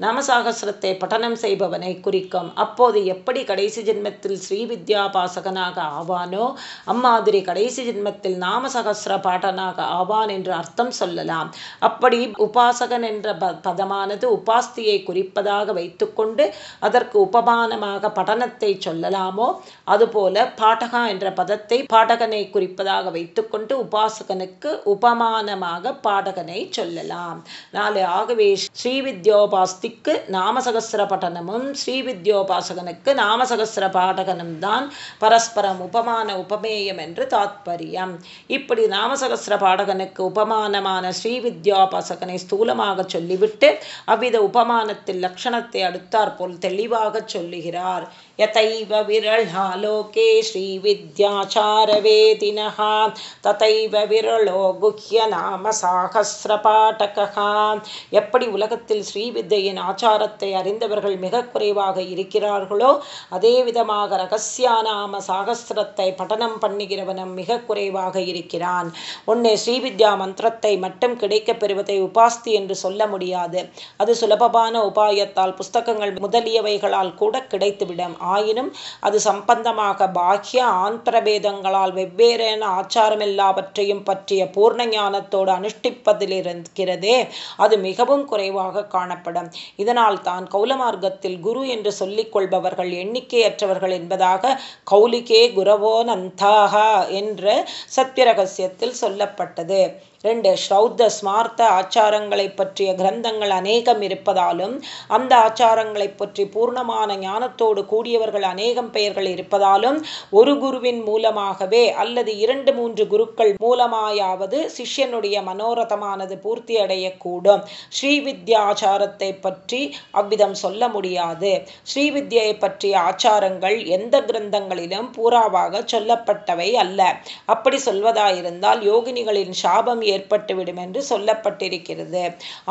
நாமசகசிரத்தை பட்டனம் செய்பவனை குறிக்கும். அப்போது எப்படி கடைசி ஜென்மத்தில் ஸ்ரீ வித்யாபாசகனாக ஆவானோ அம்மாதிரி கடைசி ஜென்மத்தில் நாமசகசிர பாட்டனாக ஆவான் என்று அர்த்தம் சொல்லலாம். அப்படி உபாசகன் என்ற பதமானது உபாஸ்தியை குறிப்பதாக வைத்துக்கொண்டு அதற்கு உபமானமாக பட்டனத்தை சொல்லலாமோ அதுபோல பாட்டகா என்ற பதத்தை பாடகனை குறிப்பதாக வைத்துக்கொண்டு உபாசகனுக்கு உபமான உதாரணமாக பாடகனை சொல்லலாம். நாலு ஆகவே ஸ்ரீவித்யோபாஸ்திக்கு நாமசகசிர பட்டனமும் ஸ்ரீவித்யோபாசகனுக்கு நாமசகசிர பாடகனும் தான் பரஸ்பரம் உபமான உபமேயம் என்று தாத்பரியம். இப்படி நாமசகசிர பாடகனுக்கு உபமானமான ஸ்ரீவித்யோபாசகனை ஸ்தூலமாக சொல்லிவிட்டு அவ்வித உபமானத்தில் லட்சணத்தை அடுத்தாற்போல் தெளிவாக சொல்லுகிறார். यतैव विरळा लोके श्रीविद्याचारवेदिनः तथैव विरलो गुह्य நாம சாகசிரபாட்டகா எப்படி உலகத்தில் ஸ்ரீவித்தையின் ஆச்சாரத்தை அறிந்தவர்கள் மிக குறைவாக இருக்கிறார்களோ அதே விதமாக ரகசியா நாம சாகசிரத்தை பட்டனம் பண்ணுகிறவனும் மிக குறைவாக இருக்கிறான் உன்னை ஸ்ரீவித்யா மந்திரத்தை மட்டும் கிடைக்கப் பெறுவதை உபாஸ்தி என்று சொல்ல முடியாது அது சுலபமான உபாயத்தால் புஸ்தகங்கள் முதலியவைகளால் கூட கிடைத்துவிடும் ஆயினும் அது சம்பந்தமாக பாக்கிய ஆந்திரபேதங்களால் வெவ்வேறான ஆச்சாரம் எல்லாவற்றையும் பற்றிய பூர்ண ஞானத்தோடு அனுஷ்டிப்பதிலிருக்கிறதே அது மிகவும் குறைவாக காணப்படும். இதனால் தான் கௌலமார்க்கத்தில் குரு என்று சொல்லிக் கொள்பவர்கள் எண்ணிக்கையற்றவர்கள் என்பதாக கௌலிகே குரவோ நந்தாக என்ற சத்திய ரகசியத்தில் சொல்லப்பட்டது. ரெண்டு ஸ்ரௌத்த ஸ்மார்த்த ஆச்சாரங்களை பற்றிய கிரந்தங்கள் அநேகம் இருப்பதாலும் அந்த ஆச்சாரங்களை பற்றி பூர்ணமான ஞானத்தோடு கூடியவர்கள் அநேகம் பெயர்கள் இருப்பதாலும் ஒரு குருவின் மூலமாகவே அல்லது இரண்டு மூன்று குருக்கள் மூலமாயாவது சிஷ்யனுடைய மனோரதமானது பூர்த்தி அடையக்கூடும் ஸ்ரீவித்யாச்சாரத்தை பற்றி அவ்விதம் சொல்ல முடியாது. ஸ்ரீவித்யை பற்றிய ஆச்சாரங்கள் எந்த கிரந்தங்களிலும் பூராவாக சொல்லப்பட்டவை அல்ல. அப்படி சொல்வதாயிருந்தால் யோகினிகளின் சாபம் ஏற்பட்டுவிடும் என்று சொல்லப்பட்டிருக்கிறது.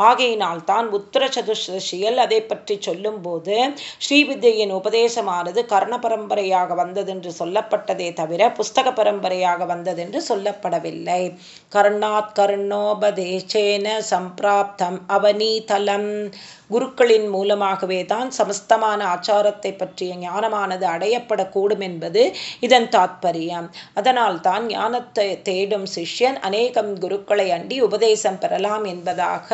ஆகையினால் தான் உத்தர சதுர்ஷியில் அதை பற்றி சொல்லும்போது ஸ்ரீவித்யின் உபதேசமானது கர்ண பரம்பரையாக வந்ததென்று சொல்லப்பட்டதே தவிர புஸ்தக பரம்பரையாக வந்ததென்று சொல்லப்படவில்லை. கர்ணாத் கர்ணோபதேசேன சம்பிராப்தம் அவனீதலம் குருக்களின் மூலமாகவே தான் சமஸ்தமான ஆச்சாரத்தை பற்றிய ஞானமானது அடையப்படக்கூடும் என்பது இதன் தாத்பரியம். அதனால் தான் ஞானத்தை தேடும் சிஷ்யன் அநேகம் குருக்களை அண்டி உபதேசம் பெறலாம் என்பதாக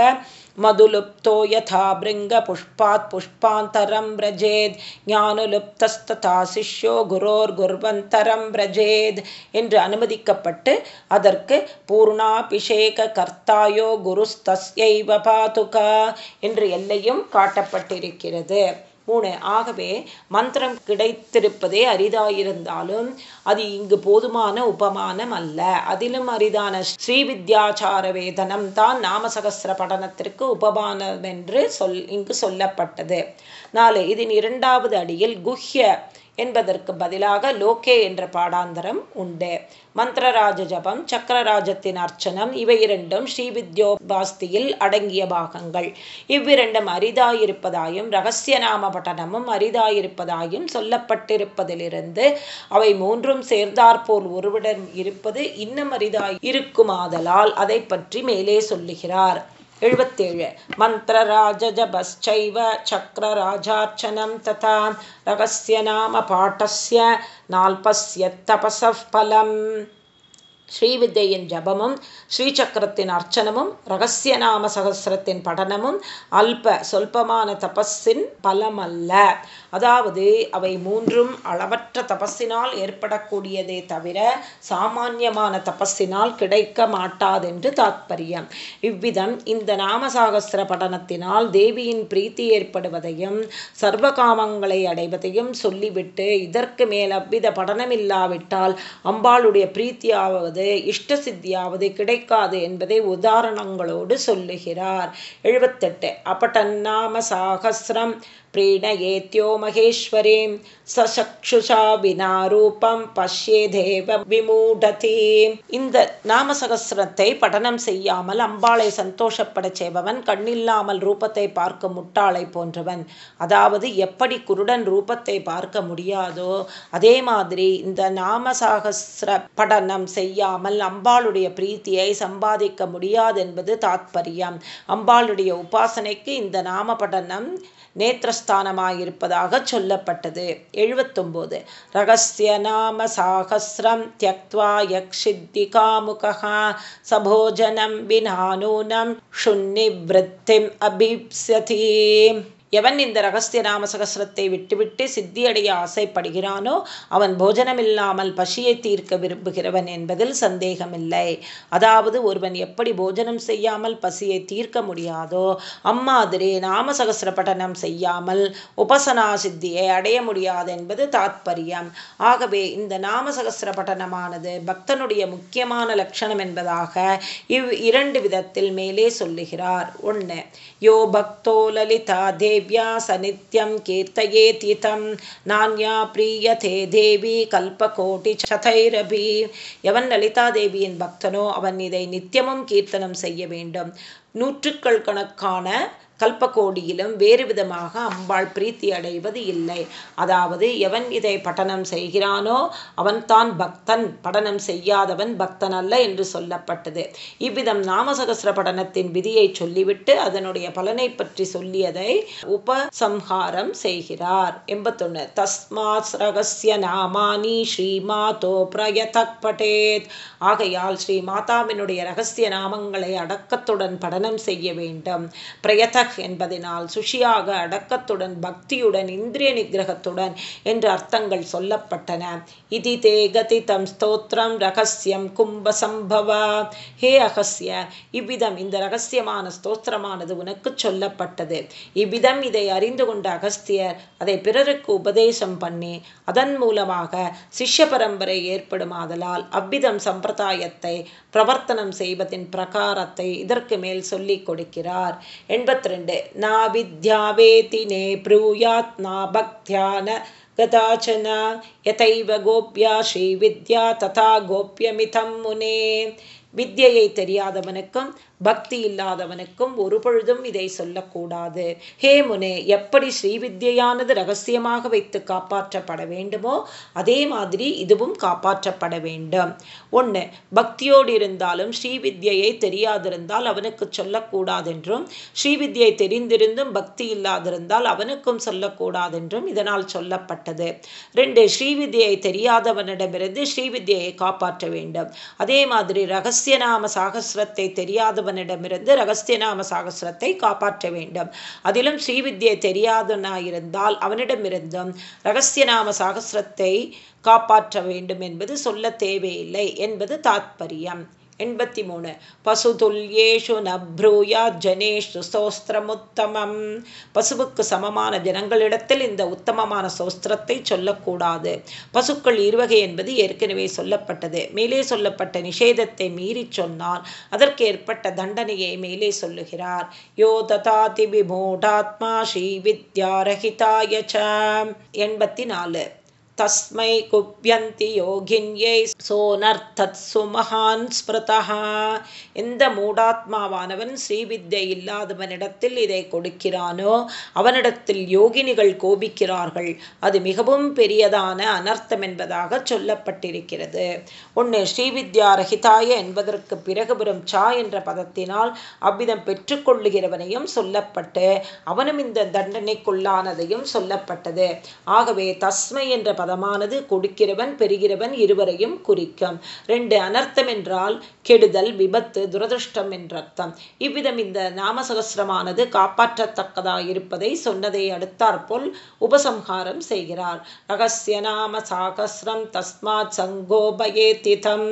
मधुलुप्तो यथा भृङ्गपुष्पात् पुष्पान्तरं व्रजेद् ஞானுலுப்தஸ்ததா சிஷ்யோ குரோர்குர்வந்தரம் பிரஜேத் என்று அனுமதிக்கப்பட்டு அதற்கு பூர்ணாபிஷேக கர்த்தாயோ குருஸ்தஸ்யைவ பாதுகா என்று எல்லையும் காட்டப்பட்டிருக்கிறது மூணு. ஆகவே மந்திரம் கிடைத்திருப்பதே அரிதாயிருந்தாலும் அது இங்கு போதுமான உபமானம் அல்ல. அதிலும் அரிதான ஸ்ரீவித்யாச்சார வேதனம் தான் நாமசகசிர படனத்திற்கு உபமானம் என்று சொல் இங்கு சொல்லப்பட்டது. நாலு. இதன் இரண்டாவது அடியில் குஹ்ய என்பதற்கு பதிலாக லோகே என்ற பாடாந்தரம் உண்டு. மந்திரராஜ ஜபம் சக்கரராஜத்தின் அர்ச்சனம் இவை இரண்டும் ஸ்ரீவித்யோபாஸ்தியில் அடங்கிய பாகங்கள். இவ்விரண்டும் அரிதாயிருப்பதாயும் ரகசிய நாம பட்டனமும் அரிதாயிருப்பதாயும் சொல்லப்பட்டிருப்பதிலிருந்து அவை மூன்றும் சேர்ந்தாற்போல் ஒருவிடம் இருப்பது இன்னும் அரிதாய் இருக்குமாதலால் அதை பற்றி மேலே சொல்லுகிறார். எழுபத்தேழு. மந்திரராஜஜபஸ்சைவ சக்கரராஜார்ச்சனம் ததா ரகசிய நாம பாட்டஸ்ய நால்பஸ்ய தபசஃபலம் ஸ்ரீவித்தையின் ஜபமும் ஸ்ரீசக்கரத்தின் அர்ச்சனமும் ரகசிய நாம சகசிரத்தின் படனமும் அல்ப சொல்பமான தபஸின் பலமல்ல. அதாவது அவை மூன்றும் அளவற்ற தபஸினால் ஏற்படக்கூடியதே தவிர சாமானியமான தபஸினால் கிடைக்க மாட்டாதென்று தாத்பரியம். இவ்விதம் இந்த நாமசாகசிர படனத்தினால் தேவியின் பிரீத்தி ஏற்படுவதையும் சர்வகாமங்களை அடைவதையும் சொல்லிவிட்டு இதற்கு மேல் அவ்வித படனமில்லாவிட்டால் அம்பாளுடைய பிரீத்தியாவது இஷ்ட சித்தியாவது கிடைக்காது என்பதை உதாரணங்களோடு சொல்லுகிறார். எழுபத்தெட்டு. அப்பட்டன்னாம சாகசிரம் प्रीणयेत्यो महेश्वरीं சசக்ஷுஷா வினாரூபம் பஷ்யேதேவ விமூடதி இந்த நாமசகசிரத்தை படனம் செய்யாமல் அம்பாளை சந்தோஷப்பட செய்பவன் கண்ணில்லாமல் ரூபத்தை பார்க்க முட்டாளை போன்றவன் அதாவது எப்படி குருடன் ரூபத்தை பார்க்க முடியாதோ அதே மாதிரி இந்த நாமசாகசிர படனம் செய்யாமல் அம்பாளுடைய பிரீத்தியை சம்பாதிக்க முடியாது என்பது தாத்பரியம் அம்பாளுடைய உபாசனைக்கு இந்த நாம படனம் நேத்திரஸ்தானமாயிருப்பதாக சொல்லப்பட்டது. எழுபத்தொம்போது. ரகசிய நாம சாகசிரம் தியக்வா யக்ஷித்தி காமுகா சபோஜனம் வினானூனம் ஷுன்னிவృத்திம் அபிப்சதி எவன் இந்த ரகசிய நாம சகசிரத்தை விட்டுவிட்டு சித்தியடைய ஆசைப்படுகிறானோ அவன் போஜனமில்லாமல் பசியை தீர்க்க விரும்புகிறவன் என்பதில் சந்தேகமில்லை. அதாவது ஒருவன் எப்படி போஜனம் செய்யாமல் பசியை தீர்க்க முடியாதோ அம்மாதிரி நாம சகசிர பட்டனம் செய்யாமல் உபசனா சித்தியை அடைய முடியாது என்பது தாத்பரியம். ஆகவே இந்த நாம சகசிர பட்டனமானது பக்தனுடைய முக்கியமான லட்சணம் என்பதாக இவ் இரண்டு விதத்தில் மேலே சொல்லுகிறார். ஒன்று யோ பக்தோ லலிதா தே தேவ்யா சநித்யம் கீர்த்தயேதிதம் நான்யா பிரியதே தேவி கல்பகோட்டி சதைரபி. எவன் லலிதா தேவியின் பக்தனோ அவன் இதை நித்தியமும் கீர்த்தனம் செய்ய வேண்டும். நூற்றுக்கள் கணக்கான கல்பகோடியிலும் வேறு விதமாக அம்பாள் பிரீத்தி அடைவது இல்லை. அதாவது எவன் இதை பட்டனம் செய்கிறானோ அவன்தான் பக்தன். படனம் செய்யாதவன் பக்தன் அல்ல என்று சொல்லப்பட்டது. இவ்விதம் நாமசகசிர படனத்தின் விதியை சொல்லிவிட்டு அதனுடைய பலனை பற்றி சொல்லியதை உபசம்ஹாரம் செய்கிறார். எண்பத்தொன்னு. தஸ்மாத் ரகசிய நாமானி ஸ்ரீமாதோ பிரயதக் பட்டேத். ஆகையால் ஸ்ரீ மாதாவினுடைய ரகசிய நாமங்களை அடக்கத்துடன் படனம் செய்ய வேண்டும். பிரயதக் பிரயத என்பதனால் சுஷியாக அடக்கத்துடன் பக்தியுடன் இந்திரிய நிகிரகத்துடன் என்று அர்த்தங்கள் சொல்லப்பட்டன. இதி தேகதி தம் ஸ்தோத்திரம் ரகசியம் கும்ப ஹே அகசிய இவ்விதம் இந்த ரகசியமான ஸ்தோத்திரமானது உனக்கு சொல்லப்பட்டது. இவ்விதம் இதை அறிந்து கொண்ட அகஸ்தியர் அதை பிறருக்கு உபதேசம் பண்ணி அதன் மூலமாக சிஷ்ய பரம்பரை ஏற்படுமாதலால் அவ்விதம் சம்பிரதாயத்தை பிரவர்த்தனம் செய்வதின் பிரகாரத்தை இதற்கு மேல் சொல்லிக் கொடுக்கிறார். எண்பத்தி ரெண்டு நா வித்யாவேதி நே ப்ரூயாத் நா பக்தியான கதாச்சன யதைவ கோப்யா ஸ்ரீவித்யா ததா கோப்யமிதம் முனே வித்யை தெரியாதவனுக்கும் பக்தி இல்லாதவனுக்கும் ஒரு பொழுதும் இதை சொல்லக்கூடாது. ஹே முனே எப்படி ஸ்ரீவித்யானது ரகசியமாக வைத்து காப்பாற்றப்பட வேண்டுமோ அதே மாதிரி இதுவும் காப்பாற்றப்பட வேண்டும். ஒன்று பக்தியோடு இருந்தாலும் ஸ்ரீவித்யை தெரியாதிருந்தால் அவனுக்கு சொல்லக்கூடாதென்றும் ஸ்ரீவித்யை தெரிந்திருந்தும் பக்தி இல்லாதிருந்தால் அவனுக்கும் சொல்லக்கூடாதென்றும் இதனால் சொல்லப்பட்டது. ரெண்டு ஸ்ரீவித்யை தெரியாதவனிடமிருந்து ஸ்ரீவித்யை காப்பாற்ற வேண்டும். அதே மாதிரி ரகசிய நாம சாகசிரத்தை தெரியாத தெரியாதவனிடமிருந்து ரகசியநாம சாகசிரத்தை காப்பாற்ற வேண்டும். அதிலும் ஸ்ரீவித்யை தெரியாதனாயிருந்தால் அவனிடமிருந்தும் ரகசியநாம சாகசிரத்தை காப்பாற்ற வேண்டும் என்பது சொல்ல தேவையில்லை என்பது தாத்பரியம். எண்பத்தி மூணு. பசுதுல்யேஷு நப்ரூயா ஜனேஷு சோஸ்திரமுத்தமம். பசுவுக்கு சமமான ஜனங்களிடத்தில் இந்த உத்தமமான சோஸ்திரத்தை சொல்லக்கூடாது. பசுக்கள் இருவகை என்பது ஏற்கனவே சொல்லப்பட்டது. மேலே சொல்லப்பட்ட நிஷேதத்தை மீறி சொன்னால் அதற்கு ஏற்பட்ட தண்டனையை மேலே சொல்லுகிறார். யோ ததாதி விமூடாத்மா ஸ்ரீ வித்யாரஹிதாய எண்பத்தி நாலு. तस्मै कुप्यन्ति யோகின்யை சோனர்த்தத் சுமகான் ஸ்மிருதா எந்த மூடாத்மாவானவன் ஸ்ரீவித்யை இல்லாதவனிடத்தில் இதை கொடுக்கிறானோ அவனிடத்தில் யோகினிகள் கோபிக்கிறார்கள் அது மிகவும் பெரியதான அனர்த்தம் என்பதாக சொல்லப்பட்டிருக்கிறது ஒன்று ஸ்ரீவித்யா ரஹிதாய என்பதற்கு பிறகு வரும் சா என்ற பதத்தினால் அவ்விதம் பெற்றுக்கொள்ளுகிறவனையும் சொல்லப்பட்டு அவனும் இந்த தண்டனைக்குள்ளானதையும் சொல்லப்பட்டது ஆகவே தஸ்மை என்ற பதமானது கொடுக்கிறவன் பெறுகிறவன் இருவரையும் குறிக்கும். ரெண்டு அனர்த்தம் என்றால் கெடுதல் விபத்து துரதிருஷ்டம் என்றர்த்தம் இவ்விதம் இந்த நாமசகசிரமானது காப்பாற்றத்தக்கதாக இருப்பதை சொன்னதை அடுத்தாற்போல் உபசம்ஹாரம் செய்கிறார். ரகசிய நாம சாகசிரம் தஸ்மாத் சங்கோபயே திதம்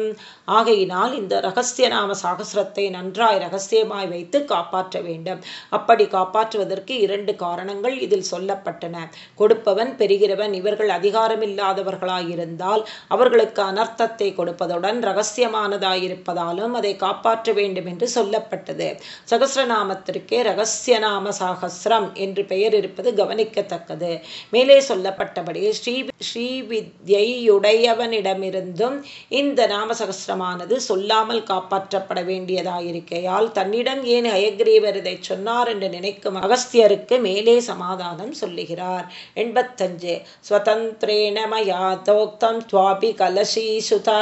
ஆகையினால் இந்த ரகசிய நாம சாகசிரத்தை நன்றாய் ரகசியமாய் வைத்து காப்பாற்ற வேண்டும். அப்படி காப்பாற்றுவதற்கு இரண்டு காரணங்கள் இதில் சொல்லப்பட்டன. கொடுப்பவன் பெறுகிறவன் இவர்கள் அதிகாரம் இல்லாதவர்களாயிருந்தால் அவர்களுக்கு அனர்த்தத்தை கொடுப்பதுடன் ரகசியமானதாயிருப்பதாலும் அதை காப்பாற்ற வேண்டும் என்று சொல்லப்பட்டது. சகசிரநாமத்திற்கே ரகசியநாம சாகசிரம் என்று பெயர் இருப்பது கவனிக்கத்தக்கது. மேலே சொல்லப்பட்டபடி ஸ்ரீ ஸ்ரீவித்யையுடையவனிடமிருந்தும் இந்த நாம சகசிரமானது சொல்லாமல் காப்பாற்றப்பட வேண்டியதாயிருக்கையால் தன்னிடம் ஏன் ஹயக்ரீவர் இதை சொன்னார் என்று நினைக்கும் அகஸ்தியருக்கு மேலே சமாதானம் சொல்லுகிறார். எண்பத்தஞ்சு. ஸ்வதந்திரேண मया तोक्तं स्वापि कलशीसुता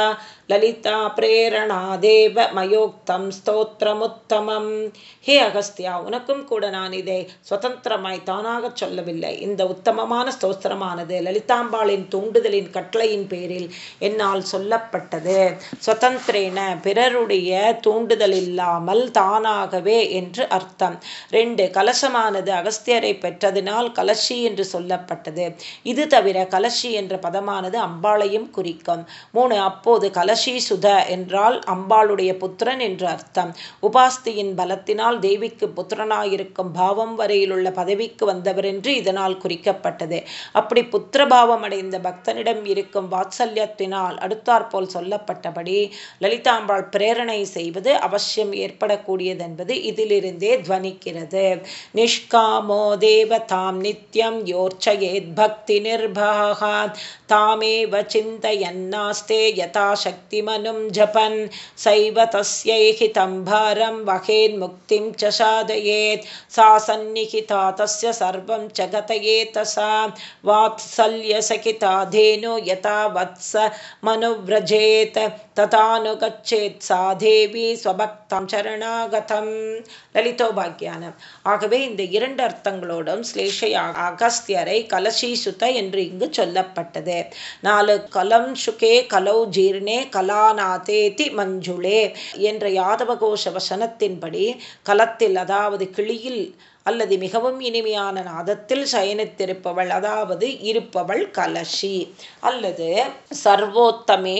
லலிதா பிரேரணாதேவ மயோக்தம் ஸ்தோத்திரமுத்தமம். ஹே அகஸ்தியா உனக்கும் கூட நான் இதை சுதந்திரமாய் தானாக சொல்லவில்லை. இந்த உத்தமமான ஸ்தோத்திரமானது லலிதாம்பாளின் தூண்டுதலின் கட்டளையின் பேரில் என்னால் சொல்லப்பட்டது. சுதந்திரேன பிறருடைய தூண்டுதல் இல்லாமல் தானாகவே என்று அர்த்தம். ரெண்டு கலசமானது அகஸ்தியரை பெற்றதினால் கலஷி என்று சொல்லப்பட்டது. இது தவிர கலஷி என்ற பதமானது அம்பாளையும் குறிக்கும். மூணு அப்போது கல கலசி சுத என்றால் அம்பாளுடைய புத்திரன் என்று அர்த்தம். உபாஸ்தியின் பலத்தினால் தேவிக்கு புத்திரனாயிருக்கும் பாவம் வரையிலுள்ள பதவிக்கு வந்தவர் என்று இதனால் குறிக்கப்பட்டது. அப்படி புத்திரபாவம் அடைந்த பக்தனிடம் இருக்கும் வாத்சல்யத்தினால் அடுத்தாற்போல் சொல்லப்பட்டபடி லலிதாம்பாள் பிரேரணை செய்வது அவசியம் ஏற்படக்கூடியது என்பது இதிலிருந்தே துவனிக்கிறது. நிஷ்காமோ தேவதாம் நித்யம் யோர்ச்சயேத் பக்தி நிர்பாகா தாமேவ சிந்தயன்னாஸ்தே யதாசக்தி ஜபன் சைவ தஸ்யை हितं भारं वहेन्मुक्तिं च साधयेत् सा सन्निहिता तस्य सर्वं च गतयेतसा वात्सल्यसखिता धेनु यथा वत्स मनुव्रजेत् ததானுகச்சேத் சா தேவி ஸ்வபக்தம் சரணாகதம் லலிதோபாக்கியானம் ஆகவே இந்த இரண்டு அர்த்தங்களோடும் ஸ்லேஷையாக அகஸ்தியரை கலசீசுத என்று இங்கு சொல்லப்பட்டது நாலு கலம் சுகே கலௌ ஜீர்ணே கலாநாதேதி மஞ்சுளே என்ற யாதவகோஷ வசனத்தின்படி கலத்தில் அதாவது கிளியில் அல்லது மிகவும் இனிமையான நாதத்தில் சயனித்திருப்பவள் அதாவது இருப்பவள் கலஷி. அல்லது சர்வோத்தமே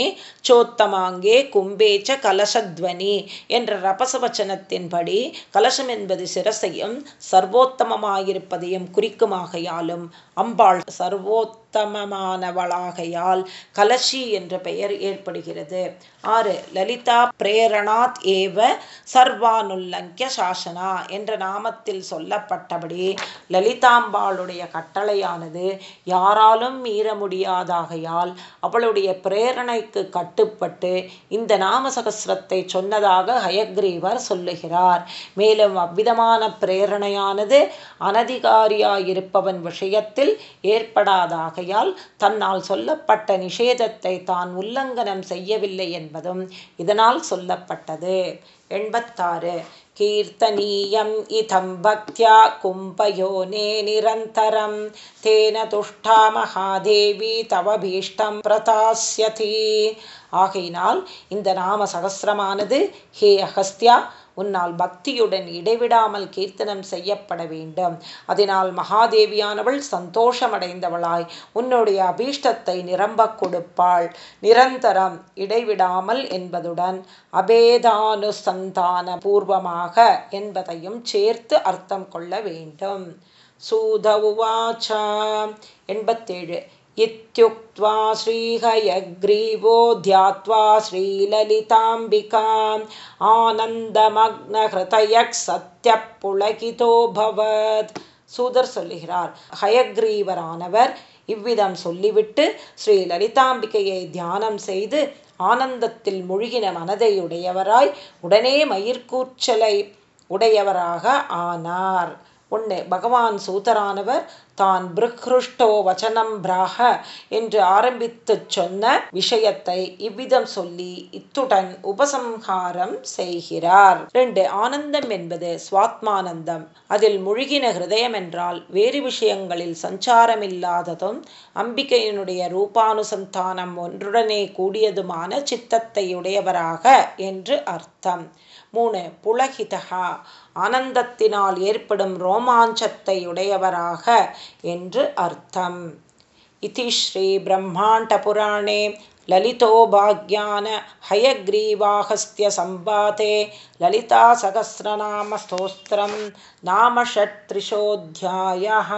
சோத்தமாங்கே கும்பேச்ச கலசத்வனி என்ற ரபசவச்சனத்தின்படி கலசம் என்பது சிரசையும் சர்வோத்தமமாயிருப்பதையும் குறிக்குமாகையாலும் அம்பாள் உத்தமமானவளாகையால் கலஷி என்ற பெயர் ஏற்படுகிறது. ஆறு லலிதா பிரேரணாத் ஏவ சர்வானுல்லங்கிய சாசனா என்ற நாமத்தில் சொல்லப்பட்டபடி லலிதாம்பாளுடைய கட்டளையானது யாராலும் மீற முடியாதாகையால் அவளுடைய பிரேரணைக்கு கட்டுப்பட்டு இந்த நாம சகசிரத்தை சொன்னதாக ஹயக்ரீவர் சொல்லுகிறார். மேலும் அவ்விதமான பிரேரணையானது அனதிகாரியாயிருப்பவன் விஷயத்தில் ஏற்படாதாக ஆகையால் தன்னால் சொல்லப்பட்ட நிஷேதத்தை தான் உல்லங்கனம் செய்யவில்லை என்பதும் இதனால் சொல்லப்பட்டது. எண்பத்தாறு. கீர்த்தனீயம் இதம் பக்தியா கும்பயோனே நிரந்தரம். தேன துஷ்டா மகாதேவி தவபீஷ்டம் பிரதாசியதி ஆகையினால் இந்த நாம சகசிரமானது ஹே அகஸ்தியா உன்னால் பக்தியுடன் இடைவிடாமல் கீர்த்தனம் செய்யப்பட வேண்டும். அதனால் மகாதேவியானவள் சந்தோஷமடைந்தவளாய். உன்னுடைய அபீஷ்டத்தை நிரம்ப கொடுப்பாள். நிரந்தரம் இடைவிடாமல் என்பதுடன் அபேதானுசந்தான பூர்வமாக என்பதையும் சேர்த்து அர்த்தம் கொள்ள வேண்டும். சூத உவாச்சா. எண்பத்தேழு. इत्युक्त्वा श्रीहयग्रीवो ध्यात्वा श्रीललिताम्बिकाम् ஆனந்தமக்னஹிருதயக் சத்ய புலகிதோபவத் சூதர் சொல்லுகிறார் ஹயக்ரீவரானவர் இவ்விதம் சொல்லிவிட்டு ஸ்ரீ லலிதாம்பிகையை தியானம் செய்து ஆனந்தத்தில் முழுகின மனதையுடையவராய் உடனே மயிர்கூச்சலை உடையவராக ஆனார் ஒன்று பகவான் சூதரானவர் தான் பிருஹ்ருஷ்டோ வச்சனம் பிராக என்று ஆரம்பித்து சொன்ன விஷயத்தை இவ்விதம் சொல்லி இத்துடன் உபசம்ஹாரம் செய்கிறார். ரெண்டு ஆனந்தம் என்பது சுவாத்மானந்தம். அதில் முழுகின ஹிருதயம் என்றால் வேறு விஷயங்களில் சஞ்சாரமில்லாததும் அம்பிகையினுடைய ரூபானுசந்தானம் ஒன்றுடனே கூடியதுமான சித்தத்தையுடையவராக என்று அர்த்தம். மூணு புலகிதகா ஆனந்தத்தினால் ஏற்படும் ரோமாஞ்சத்தை உடையவராக என்று அர்த்தம் இதி ஸ்ரீ பிரம்மாண்ட புராணே ललितोभाग्यान हयग्रीवाहस्त्यसम्पाते ललितासहस्रनामस्तोत्रं नाम षट्त्रिशोऽध्यायः